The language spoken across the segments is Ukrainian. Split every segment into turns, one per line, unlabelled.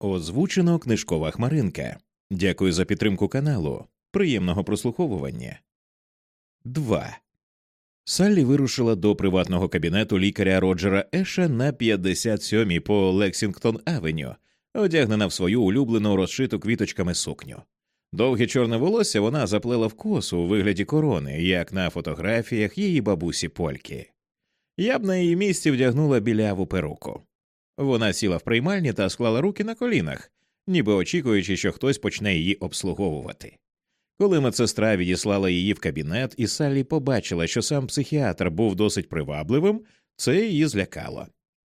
Озвучено книжкова хмаринка. Дякую за підтримку каналу. Приємного прослуховування. 2. Саллі вирушила до приватного кабінету лікаря Роджера Еша на 57-й по Лексінгтон Авеню, одягнена в свою улюблену розшиту квіточками сукню. Довге чорне волосся вона заплела в косу у вигляді корони, як на фотографіях її бабусі Польки. Я б на її місці вдягнула біляву перуку. Вона сіла в приймальні та склала руки на колінах, ніби очікуючи, що хтось почне її обслуговувати. Коли медсестра відіслала її в кабінет, і Саллі побачила, що сам психіатр був досить привабливим, це її злякало.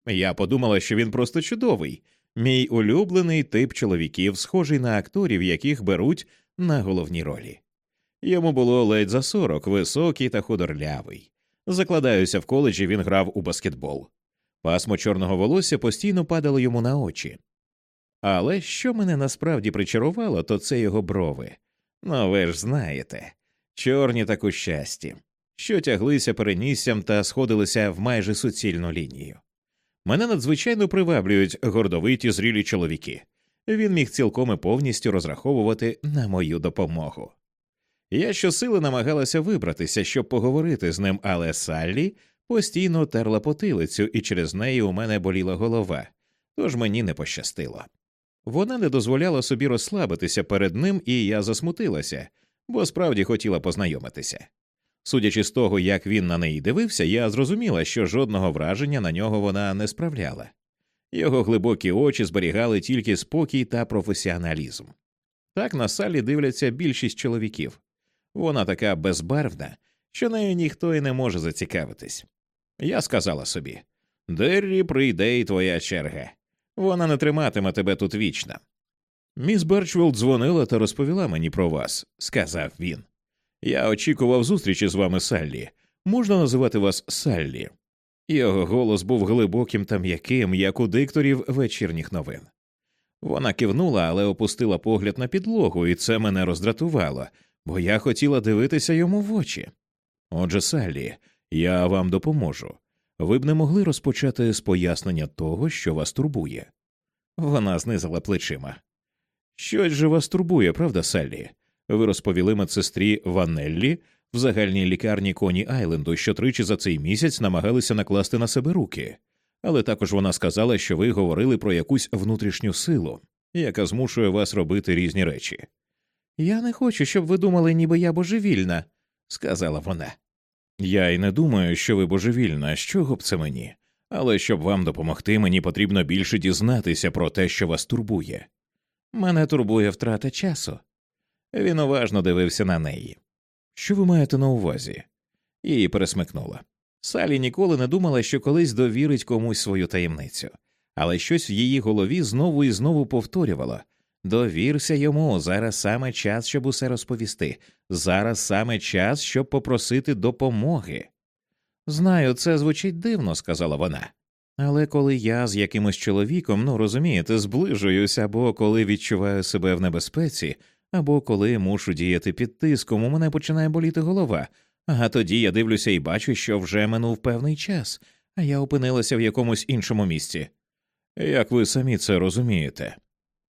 Я подумала, що він просто чудовий, мій улюблений тип чоловіків, схожий на акторів, яких беруть на головні ролі. Йому було ледь за сорок, високий та худорлявий. Закладаюся, в коледжі він грав у баскетбол. Пасмо чорного волосся постійно падало йому на очі. Але що мене насправді причарувало, то це його брови. Ну ви ж знаєте, чорні та кущасті, що тяглися переніссям та сходилися в майже суцільну лінію. Мене надзвичайно приваблюють гордовиті зрілі чоловіки. Він міг цілком і повністю розраховувати на мою допомогу. Я щосили намагалася вибратися, щоб поговорити з ним, але Саллі постійно терла потилицю, і через неї у мене боліла голова, тож мені не пощастило. Вона не дозволяла собі розслабитися перед ним, і я засмутилася, бо справді хотіла познайомитися. Судячи з того, як він на неї дивився, я зрозуміла, що жодного враження на нього вона не справляла. Його глибокі очі зберігали тільки спокій та професіоналізм. Так на салі дивляться більшість чоловіків. Вона така безбарвна, що нею ніхто і не може зацікавитись. Я сказала собі Деррі, прийде і твоя черга. Вона не триматиме тебе тут вічно. Міс Берчвелл дзвонила та розповіла мені про вас, сказав він. Я очікував зустрічі з вами, Саллі. Можна називати вас Саллі. Його голос був глибоким та м'яким, як у дикторів вечірніх новин. Вона кивнула, але опустила погляд на підлогу, і це мене роздратувало, бо я хотіла дивитися йому в очі. Отже, Саллі, я вам допоможу. Ви б не могли розпочати з пояснення того, що вас турбує. Вона знизила плечима. Щось же вас турбує, правда, Саллі? Ви розповіли медсестрі Ванеллі в загальній лікарні Коні Айленду, що тричі за цей місяць намагалися накласти на себе руки, але також вона сказала, що ви говорили про якусь внутрішню силу, яка змушує вас робити різні речі. Я не хочу, щоб ви думали, ніби я божевільна, сказала вона. Я й не думаю, що ви божевільна, з чого б це мені, але щоб вам допомогти, мені потрібно більше дізнатися про те, що вас турбує. Мене турбує втрата часу. Він уважно дивився на неї. Що ви маєте на увазі? Її пересмикнула. Салі ніколи не думала, що колись довірить комусь свою таємницю, але щось в її голові знову і знову повторювало довірся йому, зараз саме час, щоб усе розповісти, зараз саме час, щоб попросити допомоги. Знаю, це звучить дивно, сказала вона. Але коли я з якимось чоловіком, ну розумієте, зближуюсь або коли відчуваю себе в небезпеці, або коли мушу діяти під тиском, у мене починає боліти голова, а тоді я дивлюся і бачу, що вже минув певний час, а я опинилася в якомусь іншому місці. Як ви самі це розумієте?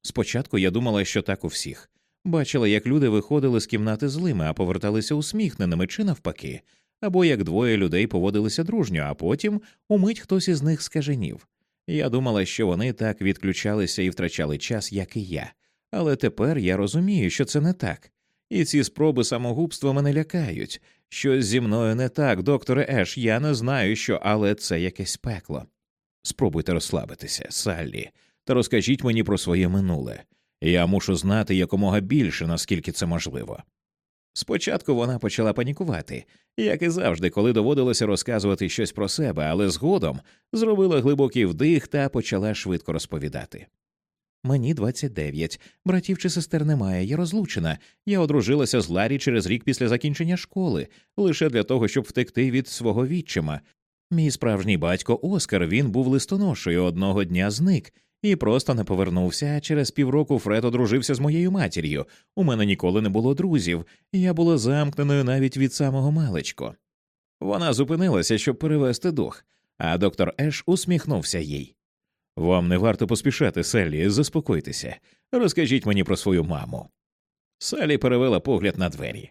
Спочатку я думала, що так у всіх. Бачила, як люди виходили з кімнати злими, а поверталися усміхненими чи навпаки, або як двоє людей поводилися дружньо, а потім умить хтось із них скаженів. Я думала, що вони так відключалися і втрачали час, як і я, але тепер я розумію, що це не так. І ці спроби самогубства мене лякають. Щось зі мною не так, докторе Еш, я не знаю, що, але це якесь пекло. Спробуйте розслабитися, Саллі, та розкажіть мені про своє минуле. Я мушу знати якомога більше, наскільки це можливо. Спочатку вона почала панікувати, як і завжди, коли доводилося розказувати щось про себе, але згодом зробила глибокий вдих та почала швидко розповідати. Мені 29, братів чи сестер немає, я розлучена. Я одружилася з Ларі через рік після закінчення школи, лише для того, щоб втекти від свого відчима. Мій справжній батько Оскар він був листоношою, одного дня зник і просто не повернувся. Через півроку Фред одружився з моєю матір'ю. У мене ніколи не було друзів, і я була замкненою навіть від самого маличко. Вона зупинилася, щоб перевести дух, а доктор Еш усміхнувся їй. Вам не варто поспішати, Селлі, заспокойтеся. Розкажіть мені про свою маму. Салі перевела погляд на двері.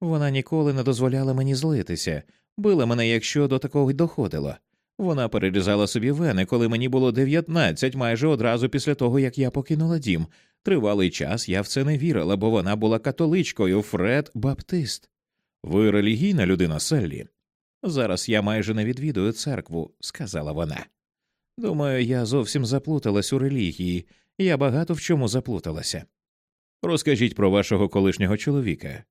Вона ніколи не дозволяла мені злитися, била мене, якщо до такого й доходило. Вона перерізала собі вени, коли мені було 19, майже одразу після того, як я покинула дім. Тривалий час я в це не вірила, бо вона була католичкою Фред Баптист. Ви релігійна людина, Селлі. Зараз я майже не відвідую церкву, сказала вона. Думаю, я зовсім заплуталась у релігії, я багато в чому заплуталася. Розкажіть про вашого колишнього чоловіка.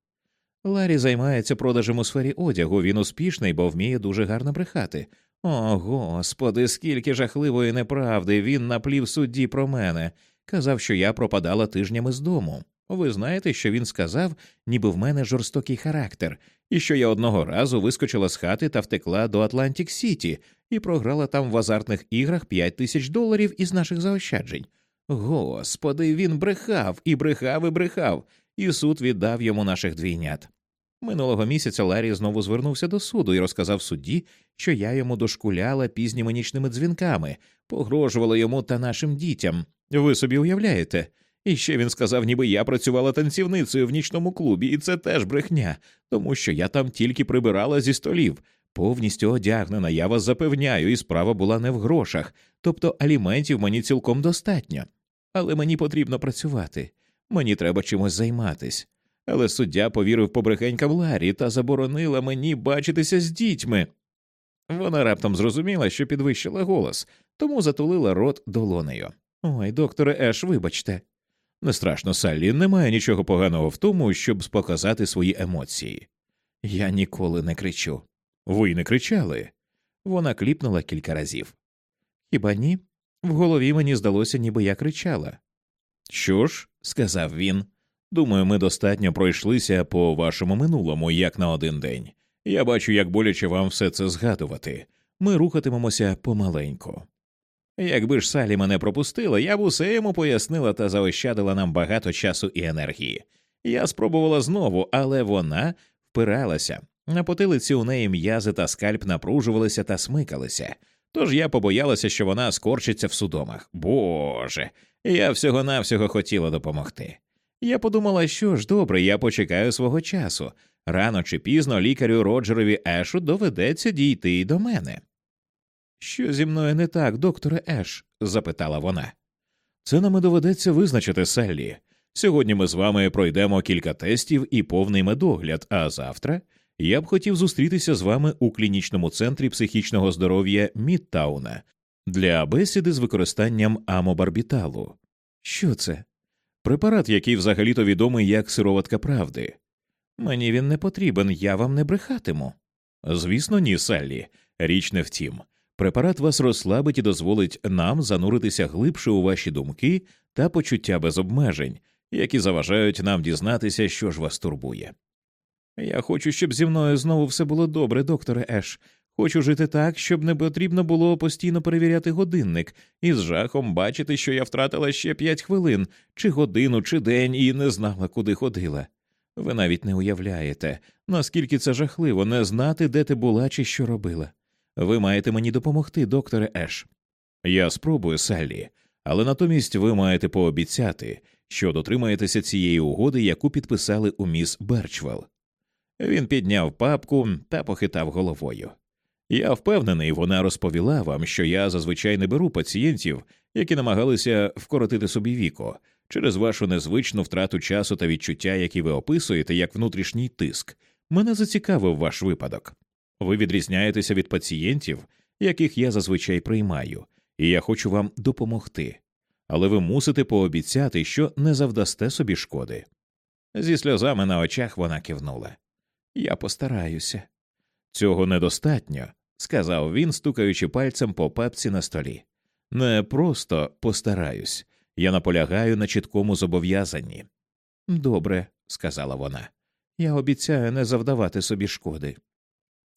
Ларі займається продажем у сфері одягу, він успішний, бо вміє дуже гарно брехати. О, господи, скільки жахливої неправди він наплів судді про мене, казав, що я пропадала тижнями з дому. Ви знаєте, що він сказав, ніби в мене жорстокий характер, і що я одного разу вискочила з хати та втекла до Атлантик Сіті і програла там в азартних іграх п'ять тисяч доларів із наших заощаджень. Господи, він брехав і брехав і брехав, і суд віддав йому наших двійнят. Минулого місяця Ларі знову звернувся до суду і розказав судді, що я йому дошкуляла пізніми нічними дзвінками, погрожувала йому та нашим дітям. Ви собі уявляєте? І ще він сказав, ніби я працювала танцівницею в нічному клубі, і це теж брехня, тому що я там тільки прибирала зі столів. Повністю одягнена, я вас запевняю, і справа була не в грошах, тобто аліментів мені цілком достатньо. Але мені потрібно працювати, мені треба чимось займатись. Але суддя повірив побрехенькам Ларі та заборонила мені бачитися з дітьми. Вона раптом зрозуміла, що підвищила голос, тому затулила рот долонею. Ой, докторе Еш, вибачте. Не страшно, Саллі, немає нічого поганого в тому, щоб показати свої емоції. Я ніколи не кричу. Ви не кричали. Вона кліпнула кілька разів. Хіба ні? В голові мені здалося, ніби я кричала. Що ж, сказав він, думаю, ми достатньо пройшлися по вашому минулому, як на один день. Я бачу, як боляче вам все це згадувати. Ми рухатимемося помаленьку. Якби ж Салі мене пропустила, я б усе йому пояснила та заощадила нам багато часу і енергії. Я спробувала знову, але вона впиралася. На потилиці у неї м'язи та скальп напружувалися та смикалися. Тож я побоялася, що вона скорчиться в судомах. Боже, я всього навсього хотіла допомогти. Я подумала, що ж добре, я почекаю свого часу. Рано чи пізно лікарю Роджерові Ешу доведеться дійти і до мене. Що зі мною не так, докторе Еш? запитала вона. Це нам і доведеться визначити Селлі. Сьогодні ми з вами пройдемо кілька тестів і повний медогляд, а завтра я б хотів зустрітися з вами у клінічному центрі психічного здоров'я Мідтауна для бесіди з використанням амобарбіталу. Що це? Препарат, який взагалі-то відомий як сироватка правди. Мені він не потрібен, я вам не брехатиму. Звісно, ні, Саллі. Річ не втім. Препарат вас розслабить і дозволить нам зануритися глибше у ваші думки та почуття без обмежень, які заважають нам дізнатися, що ж вас турбує. Я хочу, щоб зі мною знову все було добре, докторе Еш. Хочу жити так, щоб не потрібно було постійно перевіряти годинник і з жахом бачити, що я втратила ще п'ять хвилин, чи годину, чи день, і не знала, куди ходила. Ви навіть не уявляєте, наскільки це жахливо не знати, де ти була чи що робила. Ви маєте мені допомогти, докторе Еш. Я спробую, Саллі, але натомість ви маєте пообіцяти, що дотримаєтеся цієї угоди, яку підписали у міс Берчвелл. Він підняв папку та похитав головою. Я впевнений, вона розповіла вам, що я зазвичай не беру пацієнтів, які намагалися вкоротити собі віко, через вашу незвичну втрату часу та відчуття, які ви описуєте як внутрішній тиск. Мене зацікавив ваш випадок. Ви відрізняєтеся від пацієнтів, яких я зазвичай приймаю, і я хочу вам допомогти. Але ви мусите пообіцяти, що не завдасте собі шкоди. Зі сльозами на очах вона кивнула. Я постараюся. Цього недостатньо, сказав він, стукаючи пальцем по папці на столі. Не просто постараюсь, я наполягаю на чіткому зобов'язанні. Добре, сказала вона, я обіцяю не завдавати собі шкоди.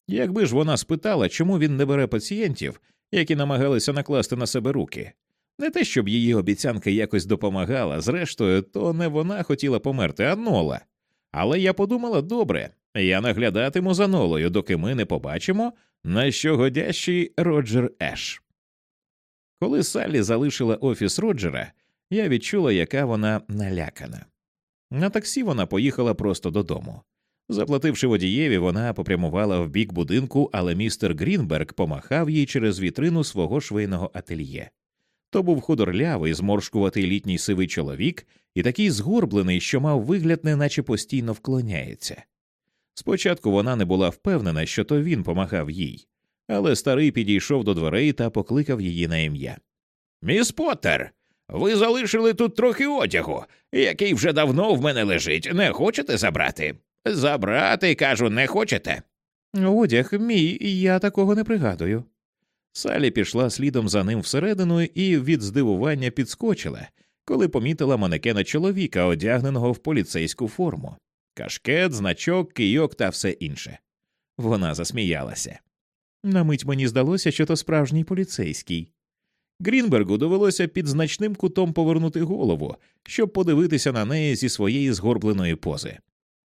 Якби ж вона спитала, чому він не бере пацієнтів, які намагалися накласти на себе руки, не те, щоб її обіцянка якось допомагала, зрештою, то не вона хотіла померти, а Нола. Але я подумала добре, я наглядатиму за Нолою, доки ми не побачимо, на що годящий Роджер Еш. Коли Саллі залишила офіс Роджера, я відчула, яка вона налякана. На таксі вона поїхала просто додому. Заплативши водієві, вона попрямувала в бік будинку, але містер Грінберг помахав їй через вітрину свого швейного ательє. То був худорлявий, зморшкуватий літній сивий чоловік і такий згорблений, що мав вигляд, неначе постійно вклоняється. Спочатку вона не була впевнена, що то він помагав їй, але старий підійшов до дверей та покликав її на ім'я. Міс Поттер, ви залишили тут трохи одягу, який вже давно в мене лежить. Не хочете забрати? Забрати, кажу, не хочете. Одяг мій, я такого не пригадую. Салі пішла слідом за ним всередину і від здивування підскочила, коли помітила манекена чоловіка, одягненого в поліцейську форму кашкет, значок, кийок та все інше. Вона засміялася. На мить мені здалося, що то справжній поліцейський. Грінбергу довелося під значним кутом повернути голову, щоб подивитися на неї зі своєї згорбленої пози.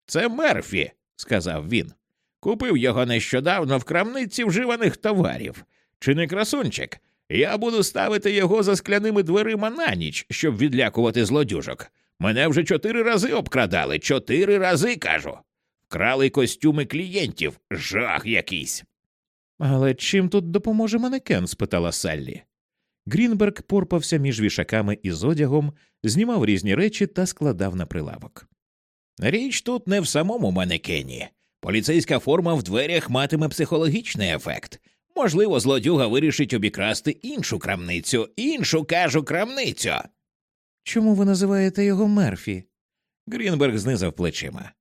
Це Мерфі, сказав він. Купив його нещодавно в крамниці вживаних товарів. Чи не красунчик? Я буду ставити його за скляними дверима на ніч, щоб відлякувати злодюжок. Мене вже чотири рази обкрадали, чотири рази кажу. Вкрали костюми клієнтів, жах якийсь. Але чим тут допоможе манекен? спитала Саллі. Грінберг порпався між вішаками із одягом, знімав різні речі та складав на прилавок. Річ тут не в самому манекені. Поліцейська форма в дверях матиме психологічний ефект. Можливо, злодюга вирішить обікрасти іншу крамницю, іншу кажу крамницю. Чому ви називаєте його Мерфі? Грінберг знизав плечима.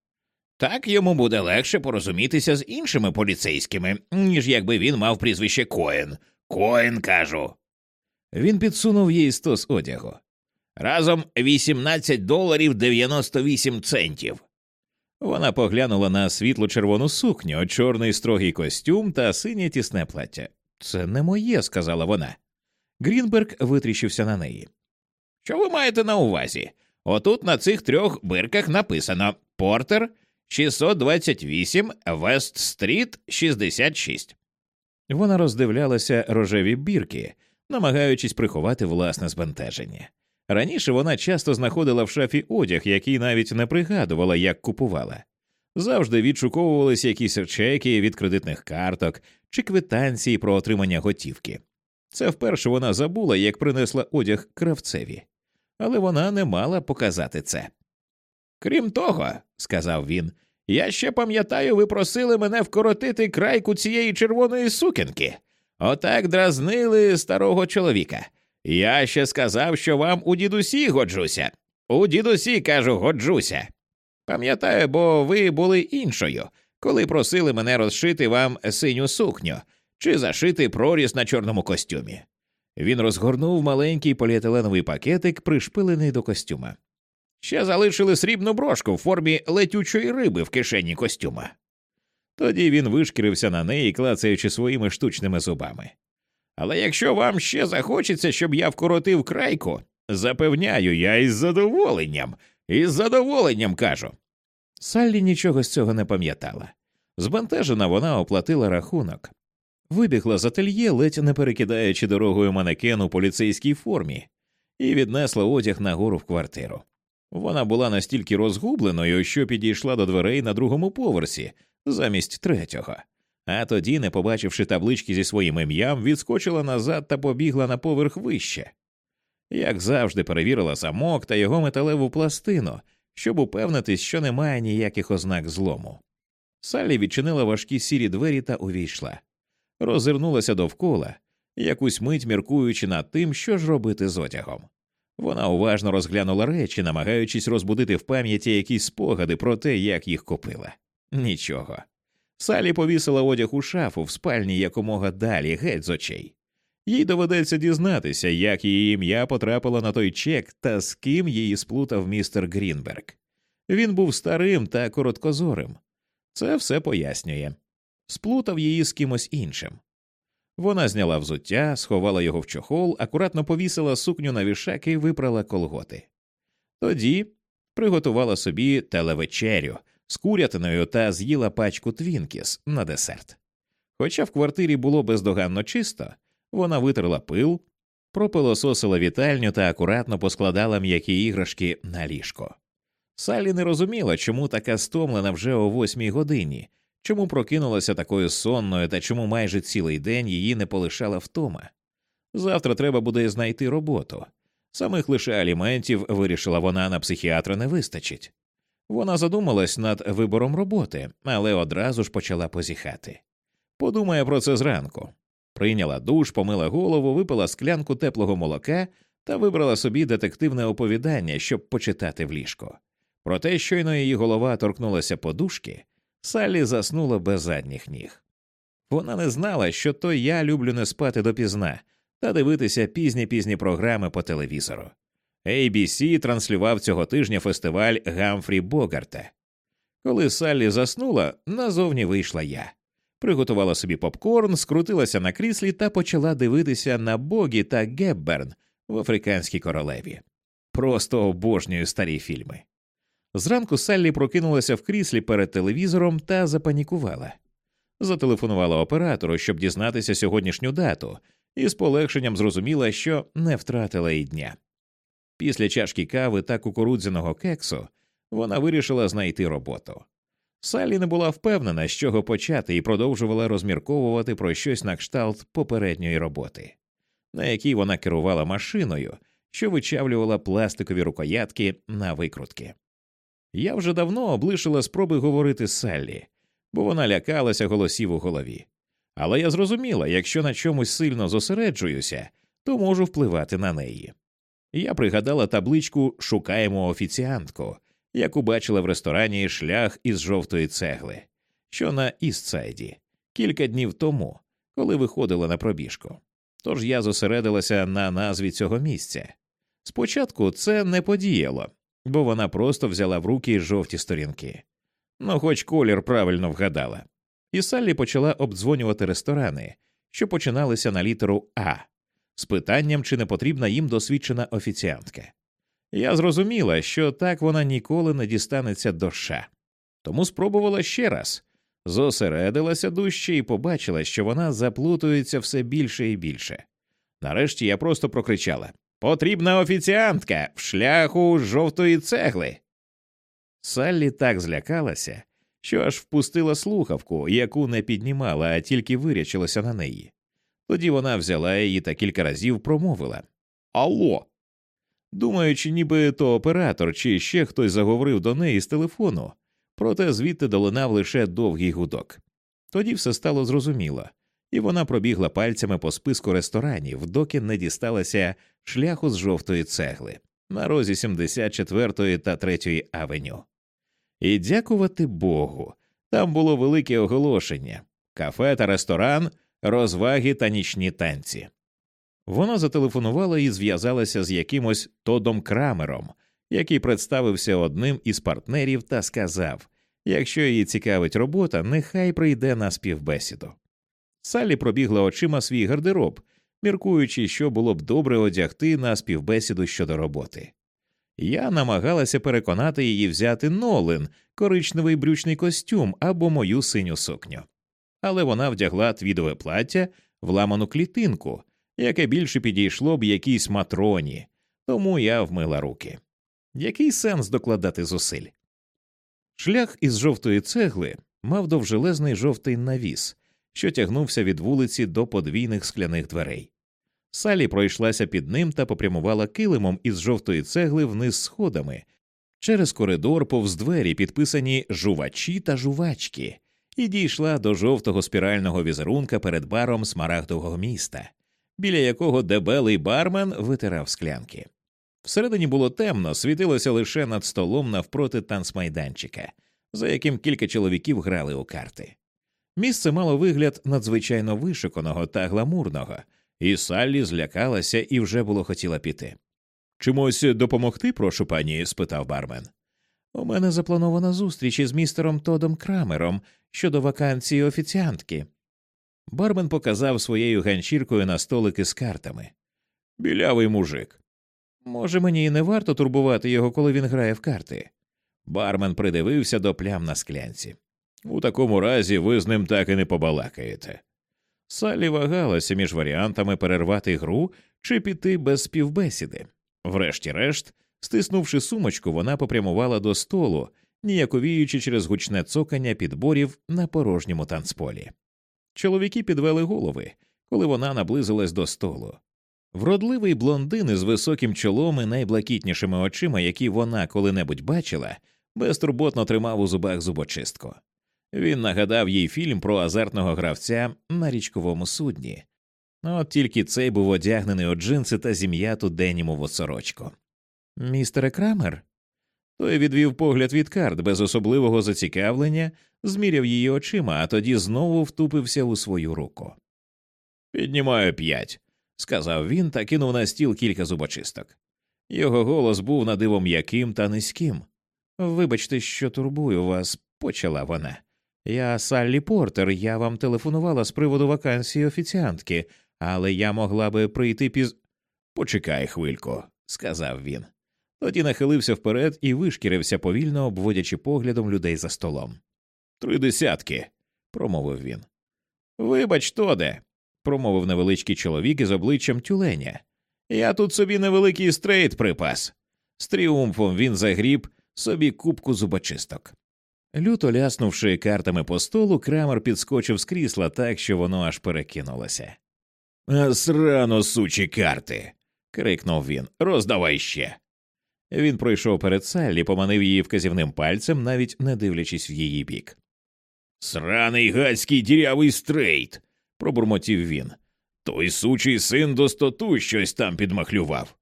Так йому буде легше порозумітися з іншими поліцейськими, ніж якби він мав прізвище Коен. Коен кажу. Він підсунув їй стос одягу. Разом 18 доларів 98 центів. Вона поглянула на світло червону сукню, чорний строгий костюм та синє тісне плаття. Це не моє, сказала вона. Грінберг витріщився на неї. Що ви маєте на увазі? Отут на цих трьох бирках написано Портер 628 Вест Стріт 66. Вона роздивлялася рожеві бірки, намагаючись приховати власне збентеження. Раніше вона часто знаходила в шафі одяг, який навіть не пригадувала, як купувала. Завжди відшуковувалися якісь чеки від кредитних карток чи квитанції про отримання готівки. Це вперше вона забула, як принесла одяг кравцеві, але вона не мала показати це. Крім того, сказав він, я ще пам'ятаю, ви просили мене вкоротити крайку цієї червоної сукенки. Отак дразнили старого чоловіка. Я ще сказав, що вам у дідусі годжуся. У дідусі, кажу, годжуся. Пам'ятаю, бо ви були іншою, коли просили мене розшити вам синю сукню чи зашити проріз на чорному костюмі. Він розгорнув маленький поліетиленовий пакетик, пришпилений до костюма. Ще залишили срібну брошку в формі летючої риби в кишені костюма. Тоді він вишкірився на неї, клацаючи своїми штучними зубами. Але якщо вам ще захочеться, щоб я вкоротив крайку, запевняю, я із задоволенням, із задоволенням кажу. Саллі нічого з цього не пам'ятала. Збентежена вона оплатила рахунок, вибігла з ательє, ледь не перекидаючи дорогою манекен у поліцейській формі, і віднесла одяг нагору в квартиру. Вона була настільки розгубленою, що підійшла до дверей на другому поверсі замість третього а тоді, не побачивши таблички зі своїм ім'ям, відскочила назад та побігла на поверх вище. Як завжди, перевірила замок та його металеву пластину, щоб упевнитись, що немає ніяких ознак злому. Саллі відчинила важкі сірі двері та увійшла, роззирнулася довкола, якусь мить міркуючи над тим, що ж робити з одягом. Вона уважно розглянула речі, намагаючись розбудити в пам'яті якісь спогади про те, як їх купила. Нічого. Салі повісила одяг у шафу в спальні якомога далі, геть з очей. Їй доведеться дізнатися, як її ім'я потрапило на той чек та з ким її сплутав містер Грінберг. Він був старим та короткозорим. Це все пояснює. Сплутав її з кимось іншим. Вона зняла взуття, сховала його в чохол, акуратно повісила сукню на вішак і випрала колготи. Тоді приготувала собі телевечерю, з курятиною та з'їла пачку твінкіс на десерт. Хоча в квартирі було бездоганно чисто, вона витерла пил, пропилососила вітальню та акуратно поскладала м'які іграшки на ліжко. Салі не розуміла, чому така стомлена вже о восьмій годині, чому прокинулася такою сонною та чому майже цілий день її не полишала втома. Завтра треба буде знайти роботу. Самих лише аліментів вирішила вона на психіатра не вистачить. Вона задумалась над вибором роботи, але одразу ж почала позіхати. Подумає про це зранку. Прийняла душ, помила голову, випила склянку теплого молока та вибрала собі детективне оповідання, щоб почитати в ліжко. Проте щойно її голова торкнулася подушки, Саллі заснула без задніх ніг. Вона не знала, що то я люблю не спати допізна та дивитися пізні пізні програми по телевізору. ABC транслював цього тижня фестиваль Гамфрі Богарта. Коли Саллі заснула, назовні вийшла я. Приготувала собі попкорн, скрутилася на кріслі та почала дивитися на Богі та Гебберн в африканській королеві. Просто обожнюю старі фільми. Зранку Саллі прокинулася в кріслі перед телевізором та запанікувала. Зателефонувала оператору, щоб дізнатися сьогоднішню дату, і з полегшенням зрозуміла, що не втратила і дня. Після чашки кави та кукурудзяного кексу вона вирішила знайти роботу. Саллі не була впевнена, з чого почати, і продовжувала розмірковувати про щось на кшталт попередньої роботи, на якій вона керувала машиною, що вичавлювала пластикові рукоятки на викрутки. Я вже давно облишила спроби говорити з Саллі, бо вона лякалася голосів у голові. Але я зрозуміла, якщо на чомусь сильно зосереджуюся, то можу впливати на неї. Я пригадала табличку Шукаємо офіціантку, яку бачила в ресторані шлях із жовтої цегли, що на Істсайді, кілька днів тому, коли виходила на пробіжку. Тож я зосередилася на назві цього місця. Спочатку це не подіяло, бо вона просто взяла в руки жовті сторінки. Ну, хоч колір правильно вгадала. І Саллі почала обдзвонювати ресторани, що починалися на літеру А, з питанням, чи не потрібна їм досвідчена офіціантка. Я зрозуміла, що так вона ніколи не дістанеться до ша. Тому спробувала ще раз, зосередилася дужче і побачила, що вона заплутується все більше і більше. Нарешті я просто прокричала Потрібна офіціантка в шляху жовтої цегли. Саллі так злякалася, що аж впустила слухавку, яку не піднімала, а тільки вирячилася на неї. Тоді вона взяла її та кілька разів промовила Алло. Думаючи, ніби то оператор чи ще хтось заговорив до неї з телефону, проте звідти долинав лише довгий гудок. Тоді все стало зрозуміло, і вона пробігла пальцями по списку ресторанів, доки не дісталася шляху з жовтої цегли на розі 74 та 3 авеню. І дякувати Богу, там було велике оголошення кафе та ресторан, розваги та нічні танці. Вона зателефонувала і зв'язалася з якимось Тодом Крамером, який представився одним із партнерів та сказав якщо її цікавить робота, нехай прийде на співбесіду. Саллі пробігла очима свій гардероб, міркуючи, що було б добре одягти на співбесіду щодо роботи. Я намагалася переконати її взяти Нолин, коричневий брючний костюм або мою синю сукню. Але вона вдягла твідове плаття в ламану клітинку, яке більше підійшло б якійсь матроні, тому я вмила руки. Який сенс докладати зусиль? Шлях із жовтої цегли мав довжелезний жовтий навіс, що тягнувся від вулиці до подвійних скляних дверей. Салі пройшлася під ним та попрямувала килимом із жовтої цегли вниз сходами, через коридор повз двері, підписані жувачі та жувачки, і дійшла до жовтого спірального візерунка перед баром смарагдового міста, біля якого дебелий бармен витирав склянки. Всередині було темно, світилося лише над столом навпроти танцмайданчика, за яким кілька чоловіків грали у карти. Місце мало вигляд надзвичайно вишиканого та гламурного, і Саллі злякалася і вже було хотіла піти. Чимось допомогти, прошу пані? спитав бармен. У мене запланована зустріч із містером Тодом Крамером щодо вакансії офіціантки. Бармен показав своєю ганчіркою на столики з картами. Білявий мужик. Може, мені і не варто турбувати його, коли він грає в карти. Бармен придивився до плям на склянці. У такому разі ви з ним так і не побалакаєте. Саллі вагалася між варіантами перервати гру чи піти без співбесіди. Врешті-решт, стиснувши сумочку, вона попрямувала до столу, ніяковіючи через гучне цокання підборів на порожньому танцполі. Чоловіки підвели голови, коли вона наблизилась до столу. Вродливий блондин із високим чолом і найблакітнішими очима, які вона коли-небудь бачила, безтурботно тримав у зубах зубочистку. Він нагадав їй фільм про азартного гравця на річковому судні. От тільки цей був одягнений у джинси та зім'яту денімову сорочку. Містере Крамер? Той відвів погляд від карт без особливого зацікавлення, зміряв її очима, а тоді знову втупився у свою руку. Піднімаю п'ять, сказав він та кинув на стіл кілька зубочисток. Його голос був на диво м'яким та низьким. Вибачте, що турбую вас, почала вона. Я Саллі Портер, я вам телефонувала з приводу вакансії офіціантки, але я могла би прийти піз. Почекай хвильку, сказав він. Тоді нахилився вперед і вишкірився, повільно обводячи поглядом людей за столом. Три десятки, промовив він. Вибач, Тоде, промовив невеличкий чоловік із обличчям тюленя. Я тут собі невеликий стрейт припас. З тріумфом він загріб собі купку зубочисток. Люто ляснувши картами по столу, крамер підскочив з крісла так, що воно аж перекинулося. Срано, сучі карти. крикнув він. Роздавай ще. Він пройшов перед Саллі, поманив її вказівним пальцем, навіть не дивлячись в її бік. Сраний гадський дірявий стрейт. пробурмотів він. Той сучий син достоту щось там підмахлював.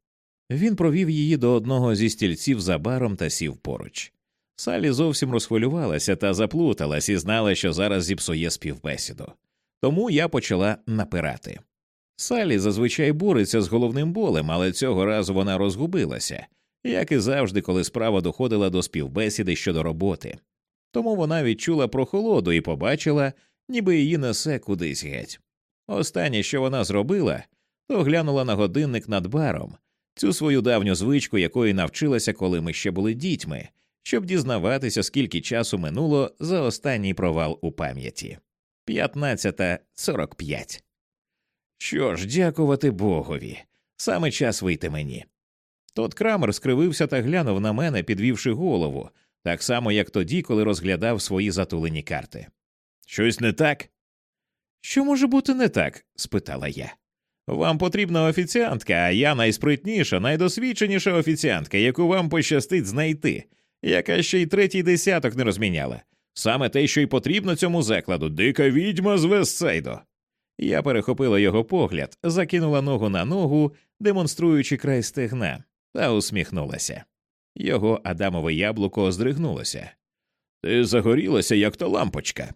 Він провів її до одного зі стільців за баром та сів поруч. Салі зовсім розхвилювалася та заплуталась і знала, що зараз зіпсує співбесіду. Тому я почала напирати. Салі зазвичай бореться з головним болем, але цього разу вона розгубилася, як і завжди, коли справа доходила до співбесіди щодо роботи. Тому вона відчула прохолоду і побачила, ніби її несе кудись геть. Останнє, що вона зробила, то глянула на годинник над баром, цю свою давню звичку, якої навчилася, коли ми ще були дітьми, щоб дізнаватися, скільки часу минуло за останній провал у пам'яті. 15.45. Що ж, дякувати Богові. Саме час вийти мені. Тот крамер скривився та глянув на мене, підвівши голову, так само, як тоді, коли розглядав свої затулені карти. Щось не так? Що може бути не так? спитала я. Вам потрібна офіціантка, а я найспритніша, найдосвідченіша офіціантка, яку вам пощастить знайти, яка ще й третій десяток не розміняла. Саме те, що й потрібно цьому закладу, дика відьма з Вестсайду. Я перехопила його погляд, закинула ногу на ногу, демонструючи край стегна, та усміхнулася. Його Адамове яблуко здригнулося. Ти загорілася, як то лампочка.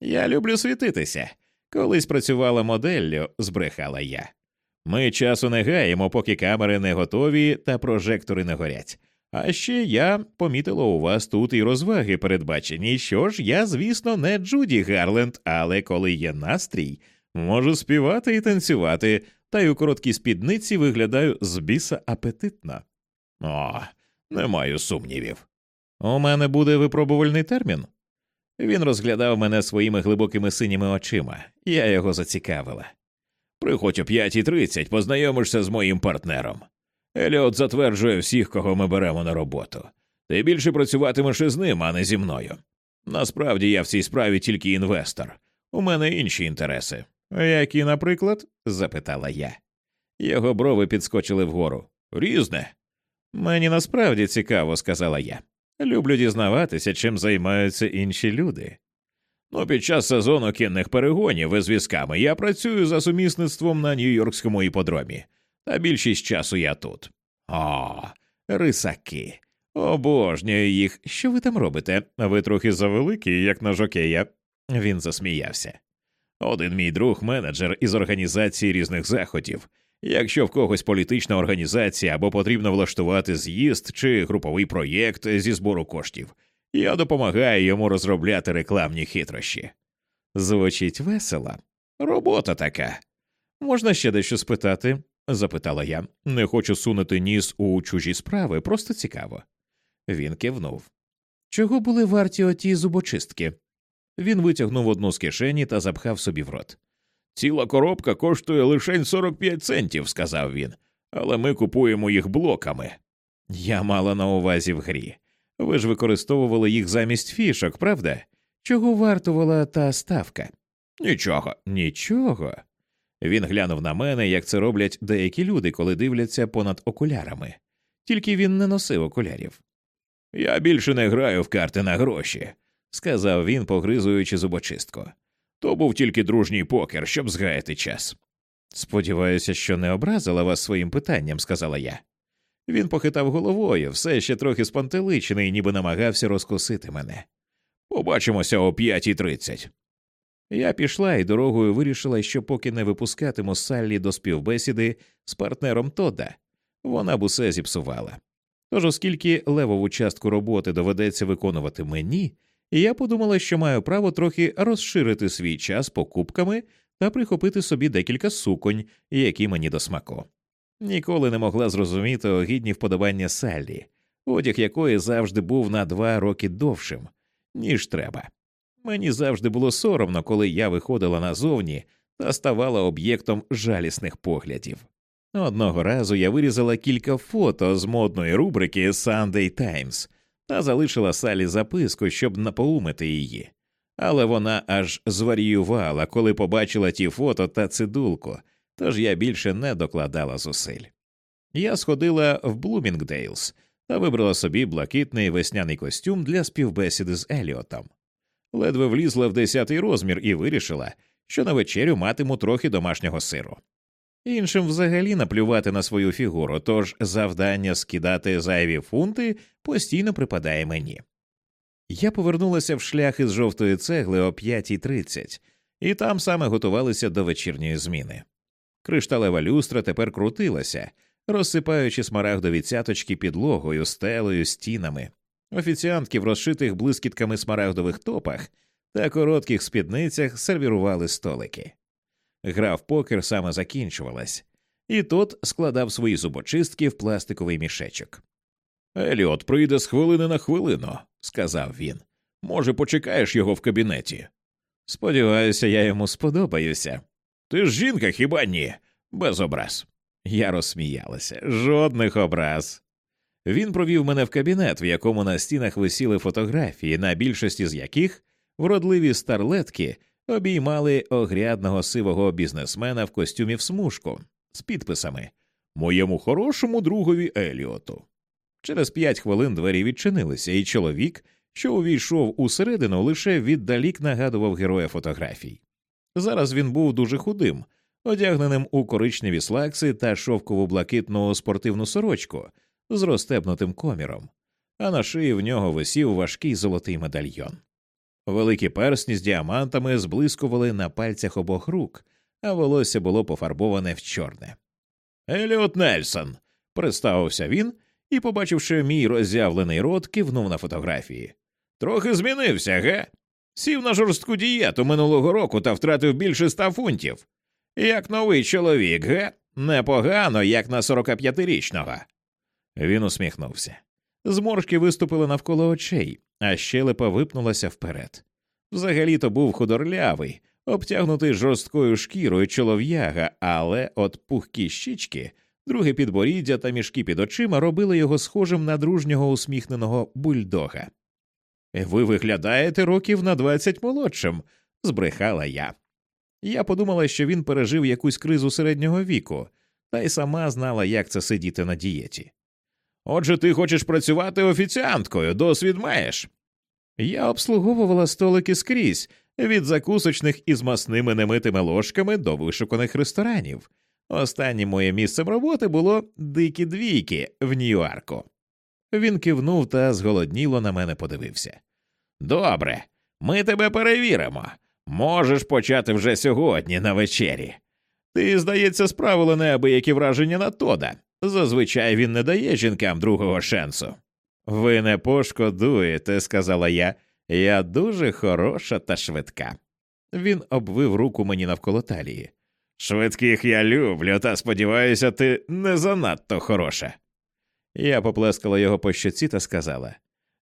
Я люблю світитися. Колись працювала моделлю, збрехала я. Ми часу не гаємо, поки камери не готові та прожектори не горять. А ще я помітила у вас тут і розваги передбачені. Що ж, я, звісно, не Джуді Гарленд, але коли є настрій, можу співати і танцювати, та й у короткій спідниці виглядаю з біса апетитно. О, не маю сумнівів. У мене буде випробувальний термін. Він розглядав мене своїми глибокими синіми очима, я його зацікавила. Приходь о 5.30, познайомишся з моїм партнером. Еліот затверджує всіх, кого ми беремо на роботу. Ти більше працюватимеш із ним, а не зі мною. Насправді я в цій справі тільки інвестор. У мене інші інтереси. Які, наприклад? запитала я. Його брови підскочили вгору. Різне. Мені насправді цікаво, сказала я. Люблю дізнаватися, чим займаються інші люди. Ну, під час сезону кінних перегонів із візками я працюю за сумісництвом на Нью-Йоркському іподромі, та більшість часу я тут. О, рисаки. Обожнюю їх. Що ви там робите? Ви трохи завеликі, як на жокея. Він засміявся. Один мій друг, менеджер із організації різних заходів. Якщо в когось політична організація або потрібно влаштувати з'їзд чи груповий проєкт зі збору коштів, я допомагаю йому розробляти рекламні хитрощі. Звучить весело. Робота така. Можна ще дещо спитати? Запитала я. Не хочу сунути ніс у чужі справи, просто цікаво. Він кивнув. Чого були варті оті зубочистки? Він витягнув одну з кишені та запхав собі в рот. Ціла коробка коштує лише 45 центів, сказав він, але ми купуємо їх блоками. Я мала на увазі в грі. Ви ж використовували їх замість фішок, правда? Чого вартувала та ставка? Нічого, нічого. Він глянув на мене, як це роблять деякі люди, коли дивляться понад окулярами. Тільки він не носив окулярів. Я більше не граю в карти на гроші, сказав він, погризуючи зубочистку. То був тільки дружній покер, щоб згаяти час. Сподіваюся, що не образила вас своїм питанням, сказала я. Він похитав головою, все ще трохи спантеличений, ніби намагався розкосити мене. Побачимося о п'ятій тридцять. Я пішла і дорогою вирішила, що поки не випускатиму Саллі до співбесіди з партнером Тодда, вона б усе зіпсувала. Тож, оскільки левову частку роботи доведеться виконувати мені, я подумала, що маю право трохи розширити свій час покупками та прихопити собі декілька суконь, які мені до смаку. Ніколи не могла зрозуміти огідні вподобання Саллі, одяг якої завжди був на два роки довшим, ніж треба. Мені завжди було соромно, коли я виходила назовні та ставала об'єктом жалісних поглядів. Одного разу я вирізала кілька фото з модної рубрики Sunday Times та залишила Салі записку, щоб напоумити її. Але вона аж зваріювала, коли побачила ті фото та цидулку, тож я більше не докладала зусиль. Я сходила в Блумінгдейлс та вибрала собі блакитний весняний костюм для співбесіди з Еліотом. Ледве влізла в десятий розмір і вирішила, що на вечерю матиму трохи домашнього сиру. Іншим взагалі наплювати на свою фігуру, тож завдання скидати зайві фунти постійно припадає мені. Я повернулася в шлях із жовтої цегли о 5.30, і там саме готувалися до вечірньої зміни. Кришталева люстра тепер крутилася, розсипаючи смарагдові цяточки підлогою, стелею, стінами. Офіціантки в розшитих блискітками смарагдових топах та коротких спідницях сервірували столики. Гра в покер саме закінчувалась, і тот складав свої зубочистки в пластиковий мішечок. Еліот прийде з хвилини на хвилину, сказав він. Може, почекаєш його в кабінеті? Сподіваюся, я йому сподобаюся. Ти ж жінка хіба ні? Без образ. Я розсміялася. Жодних образ. Він провів мене в кабінет, в якому на стінах висіли фотографії, на більшості з яких вродливі старлетки обіймали огрядного сивого бізнесмена в костюмі в смужку з підписами Моєму хорошому другові Еліоту. Через п'ять хвилин двері відчинилися, і чоловік, що увійшов усередину, лише віддалік нагадував героя фотографій. Зараз він був дуже худим, одягненим у коричневі слакси та шовкову блакитну спортивну сорочку з розтепнутим коміром, а на шиї в нього висів важкий золотий медальйон. Великі персні з діамантами зблискували на пальцях обох рук, а волосся було пофарбоване в чорне. Еліот Нельсон, представився він і, побачивши мій роззявлений рот, кивнув на фотографії. Трохи змінився, ге? Сів на жорстку дієту минулого року та втратив більше ста фунтів. Як новий чоловік, ге? Непогано, як на 45-річного. Він усміхнувся. Зморшки виступили навколо очей, а щелепа випнулася вперед. Взагалі то був худорлявий, обтягнутий жорсткою шкірою чолов'яга, але от пухкі щічки, друге підборіддя та мішки під очима робили його схожим на дружнього усміхненого бульдога. Ви виглядаєте років на двадцять молодшим, збрехала я. Я подумала, що він пережив якусь кризу середнього віку, та й сама знала, як це сидіти на дієті. Отже, ти хочеш працювати офіціанткою, досвід маєш. Я обслуговувала столики скрізь від закусочних із масними немитими ложками до вишуканих ресторанів. Останнім моїм місцем роботи було дикі двійки в Нью-Арку. Він кивнув та зголодніло на мене подивився. Добре, ми тебе перевіримо. Можеш почати вже сьогодні на вечері. Ти, здається, справила неабиякі враження на Тода. Зазвичай він не дає жінкам другого шансу. Ви не пошкодуєте, сказала я, я дуже хороша та швидка. Він обвив руку мені навколо талії. Швидких я люблю, та сподіваюся, ти не занадто хороша. Я поплескала його по щоці та сказала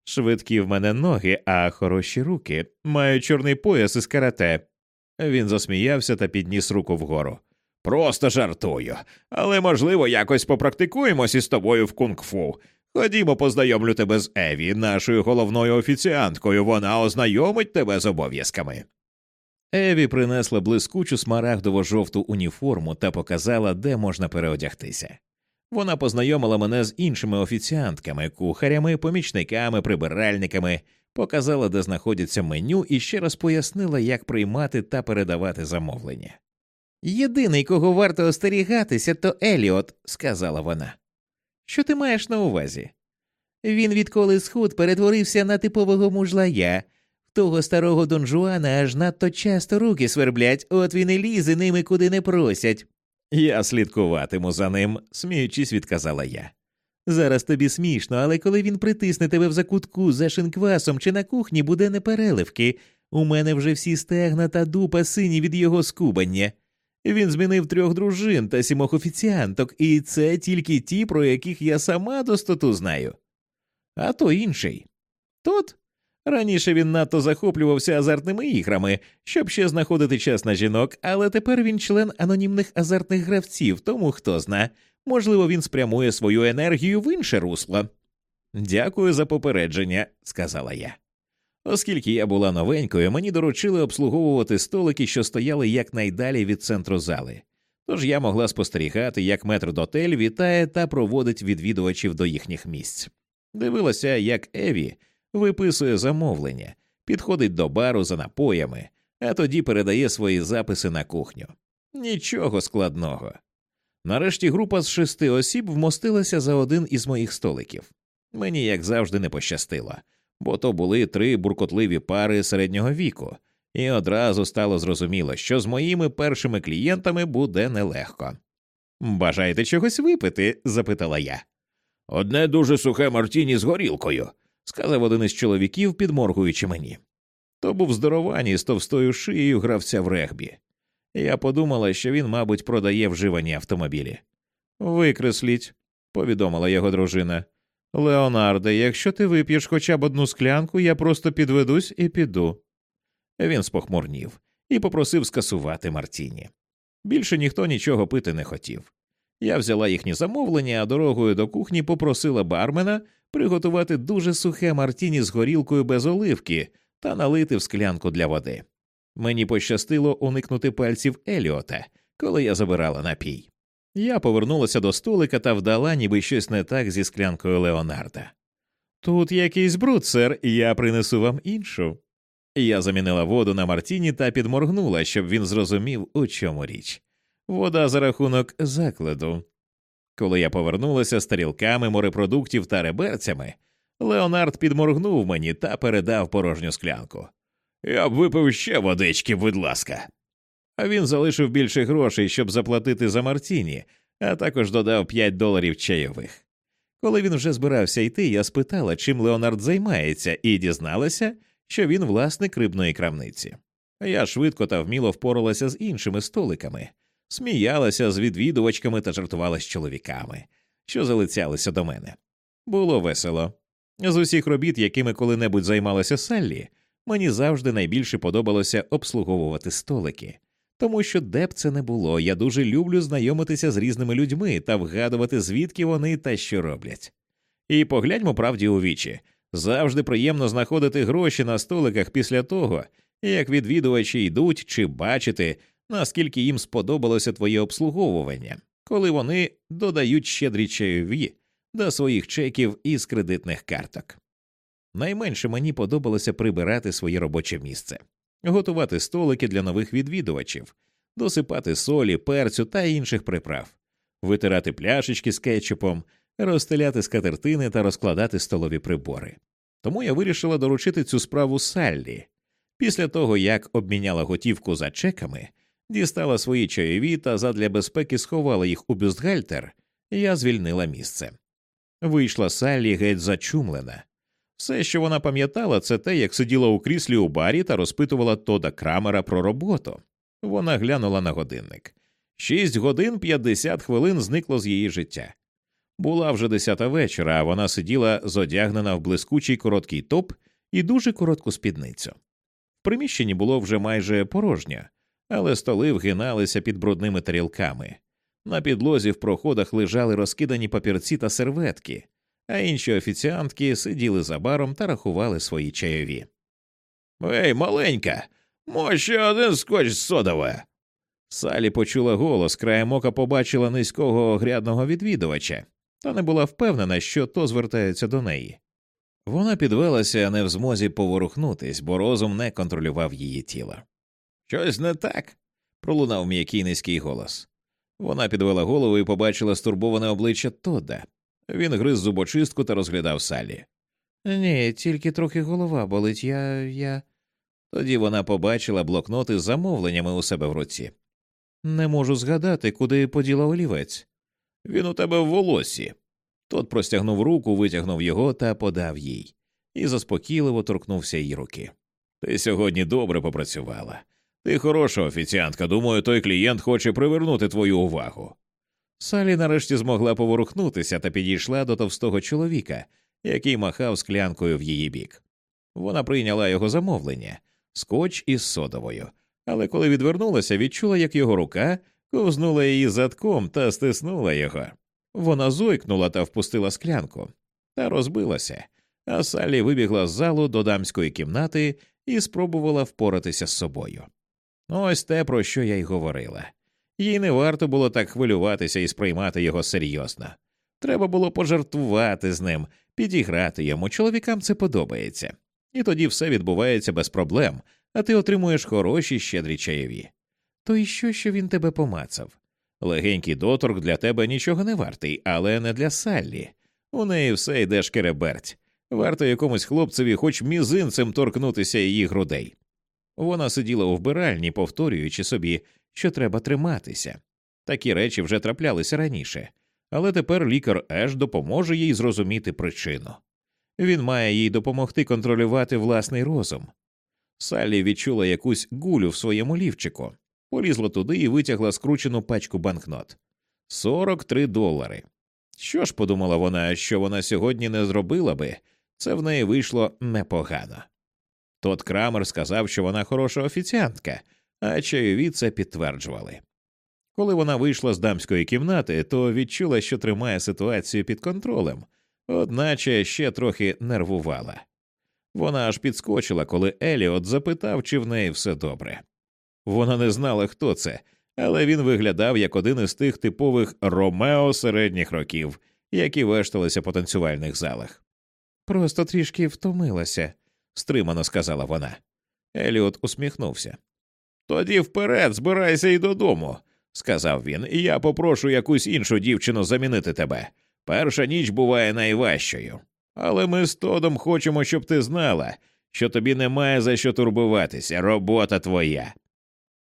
Швидкі в мене ноги, а хороші руки, маю чорний пояс із карате. Він засміявся та підніс руку вгору. Просто жартую, але можливо якось попрактикуємось із тобою в кунг-фу. Ходімо, познайомлю тебе з Еві, нашою головною офіціанткою. Вона ознайомить тебе з обов'язками. Еві принесла блискучу смарагдово жовту уніформу та показала, де можна переодягтися. Вона познайомила мене з іншими офіціантками, кухарями, помічниками, прибиральниками, показала, де знаходяться меню, і ще раз пояснила, як приймати та передавати замовлення. Єдиний, кого варто остерігатися, то Еліот, сказала вона. Що ти маєш на увазі? Він відколи схуд перетворився на типового мужлая, того старого донжуана аж надто часто руки сверблять, от він і лізе ними куди не просять. Я слідкуватиму за ним, сміючись, відказала я. Зараз тобі смішно, але коли він притисне тебе в закутку за шинквасом чи на кухні буде непереливки, у мене вже всі стегна та дупа сині від його скубання. Він змінив трьох дружин та сімох офіціанток, і це тільки ті, про яких я сама достоту знаю. А то інший. Тот Раніше він надто захоплювався азартними іграми, щоб ще знаходити час на жінок, але тепер він член анонімних азартних гравців, тому хто зна, можливо, він спрямує свою енергію в інше русло. Дякую за попередження, сказала я. Оскільки я була новенькою, мені доручили обслуговувати столики, що стояли якнайдалі від центру зали. Тож я могла спостерігати, як метрдотель вітає та проводить відвідувачів до їхніх місць. Дивилася, як Еві виписує замовлення, підходить до бару за напоями, а тоді передає свої записи на кухню. Нічого складного. Нарешті група з шести осіб вмостилася за один із моїх столиків. Мені, як завжди, не пощастило, бо то були три буркотливі пари середнього віку, і одразу стало зрозуміло, що з моїми першими клієнтами буде нелегко. Бажаєте чогось випити? запитала я. Одне дуже сухе Мартіні з горілкою, сказав один із чоловіків, підморгуючи мені. То був здоровані з товстою шиєю гравця в регбі. Я подумала, що він, мабуть, продає вживані автомобілі. Викресліть, повідомила його дружина. Леонарде, якщо ти вип'єш хоча б одну склянку, я просто підведусь і піду. Він спохмурнів і попросив скасувати Мартіні. Більше ніхто нічого пити не хотів. Я взяла їхні замовлення, а дорогою до кухні попросила бармена приготувати дуже сухе мартіні з горілкою без оливки та налити в склянку для води. Мені пощастило уникнути пальців Еліота, коли я забирала напій. Я повернулася до столика та вдала, ніби щось не так зі склянкою Леонарда. Тут якийсь бруд, сер, я принесу вам іншу. Я замінила воду на Мартіні та підморгнула, щоб він зрозумів, у чому річ. Вода за рахунок закладу. Коли я повернулася з тарілками, морепродуктів та реберцями, Леонард підморгнув мені та передав порожню склянку. Я б випив ще водички, будь ласка. А він залишив більше грошей, щоб заплатити за Мартіні, а також додав 5 доларів чайових. Коли він вже збирався йти, я спитала, чим Леонард займається, і дізналася, що він власник рибної крамниці. Я швидко та вміло впоралася з іншими столиками, сміялася з відвідувачками та жартувала з чоловіками, що залицялися до мене. Було весело. З усіх робіт, якими коли-небудь займалася Саллі, мені завжди найбільше подобалося обслуговувати столики, тому що де б це не було, я дуже люблю знайомитися з різними людьми та вгадувати, звідки вони та що роблять. І погляньмо правді у вічі завжди приємно знаходити гроші на столиках після того, як відвідувачі йдуть чи бачити, наскільки їм сподобалося твоє обслуговування, коли вони додають щедрі чайові до своїх чеків із кредитних карток. Найменше мені подобалося прибирати своє робоче місце, готувати столики для нових відвідувачів, досипати солі, перцю та інших приправ, витирати пляшечки з кетчупом, розстеляти скатертини та розкладати столові прибори. Тому я вирішила доручити цю справу Саллі. Після того, як обміняла готівку за чеками, дістала свої чайові та задля безпеки сховала їх у бюстгальтер, я звільнила місце. Вийшла Саллі геть зачумлена. Все, що вона пам'ятала, це те, як сиділа у кріслі у барі та розпитувала Тода Крамера про роботу. Вона глянула на годинник. Шість годин п'ятдесят хвилин зникло з її життя. Була вже десята вечора, а вона сиділа зодягнена в блискучий короткий топ і дуже коротку спідницю. В приміщенні було вже майже порожньо, але столи вгиналися під брудними тарілками. На підлозі в проходах лежали розкидані папірці та серветки, а інші офіціантки сиділи за баром та рахували свої чайові. Ей, маленька, може ще один скотч содове. Салі почула голос, краєм ока побачила низького огрядного відвідувача, та не була впевнена, що то звертається до неї. Вона підвелася не в змозі поворухнутись, бо розум не контролював її тіло. Щось не так. пролунав м'який низький голос. Вона підвела голову і побачила стурбоване обличчя Тодда. Він гриз зубочистку та розглядав Салі. Ні, тільки трохи голова болить, я. я. Тоді вона побачила блокноти з замовленнями у себе в руці. Не можу згадати, куди поділа олівець. Він у тебе в волосі. Тот простягнув руку, витягнув його та подав їй, і заспокійливо торкнувся її руки. Ти сьогодні добре попрацювала. Ти хороша офіціантка, думаю, той клієнт хоче привернути твою увагу. Салі нарешті змогла поворухнутися та підійшла до товстого чоловіка, який махав склянкою в її бік. Вона прийняла його замовлення скотч із содовою, але коли відвернулася, відчула, як його рука ковзнула її задком та стиснула його. Вона зойкнула та впустила склянку та розбилася, а Салі вибігла з залу до дамської кімнати і спробувала впоратися з собою. Ось те, про що я й говорила. Їй не варто було так хвилюватися і сприймати його серйозно. Треба було пожартувати з ним, підіграти йому. Чоловікам це подобається. І тоді все відбувається без проблем, а ти отримуєш хороші щедрі чаєві. То і що, що він тебе помацав? Легенький доторк для тебе нічого не вартий, але не для Саллі. У неї все йде шкереберть. Варто якомусь хлопцеві хоч мізинцем торкнутися її грудей. Вона сиділа у вбиральні, повторюючи собі, що треба триматися. Такі речі вже траплялися раніше, але тепер лікар Еш допоможе їй зрозуміти причину. Він має їй допомогти контролювати власний розум. Саллі відчула якусь гулю в своєму лівчику, полізла туди і витягла скручену пачку банкнот 43 долари. Що ж подумала вона, що вона сьогодні не зробила би, це в неї вийшло непогано. Тот Крамер сказав, що вона хороша офіціантка, а чайові це підтверджували. Коли вона вийшла з дамської кімнати, то відчула, що тримає ситуацію під контролем, одначе ще трохи нервувала. Вона аж підскочила, коли Еліот запитав, чи в неї все добре. Вона не знала, хто це, але він виглядав як один із тих типових Ромео середніх років, які вешталися по танцювальних залах. Просто трішки втомилася, стримано сказала вона. Еліот усміхнувся. Тоді вперед, збирайся й додому, сказав він, і я попрошу якусь іншу дівчину замінити тебе. Перша ніч буває найважчою. Але ми з Тодом хочемо, щоб ти знала, що тобі немає за що турбуватися, робота твоя.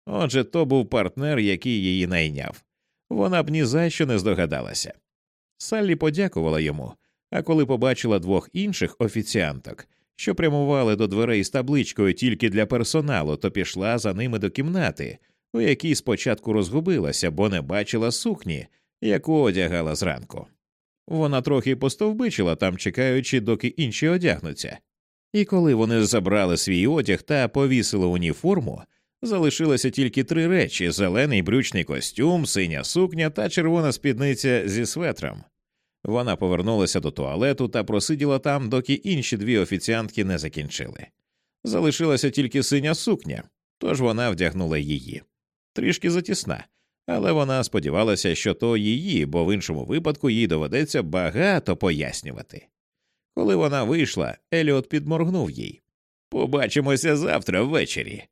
Отже, то був партнер, який її найняв. Вона б ні за що не здогадалася. Саллі подякувала йому, а коли побачила двох інших офіціанток, що прямували до дверей з табличкою тільки для персоналу, то пішла за ними до кімнати, у якій спочатку розгубилася, бо не бачила сукні, яку одягала зранку. Вона трохи постовбичила там, чекаючи, доки інші одягнуться. І коли вони забрали свій одяг та повісили уніформу, залишилося тільки три речі зелений брючний костюм, синя сукня та червона спідниця зі светром. Вона повернулася до туалету та просиділа там, доки інші дві офіціантки не закінчили. Залишилася тільки синя сукня, тож вона вдягнула її. Трішки затісна, але вона сподівалася, що то її, бо в іншому випадку їй доведеться багато пояснювати. Коли вона вийшла, Еліот підморгнув їй. Побачимося завтра ввечері.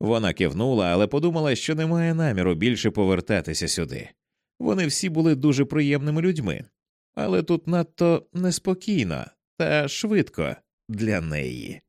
Вона кивнула, але подумала, що немає наміру більше повертатися сюди. Вони всі були дуже приємними людьми, але тут надто неспокійно та швидко для неї.